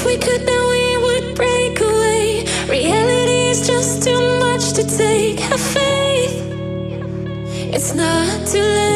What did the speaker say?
If we could, then we would break away. Reality is just too much to take. Have faith, it's not too late.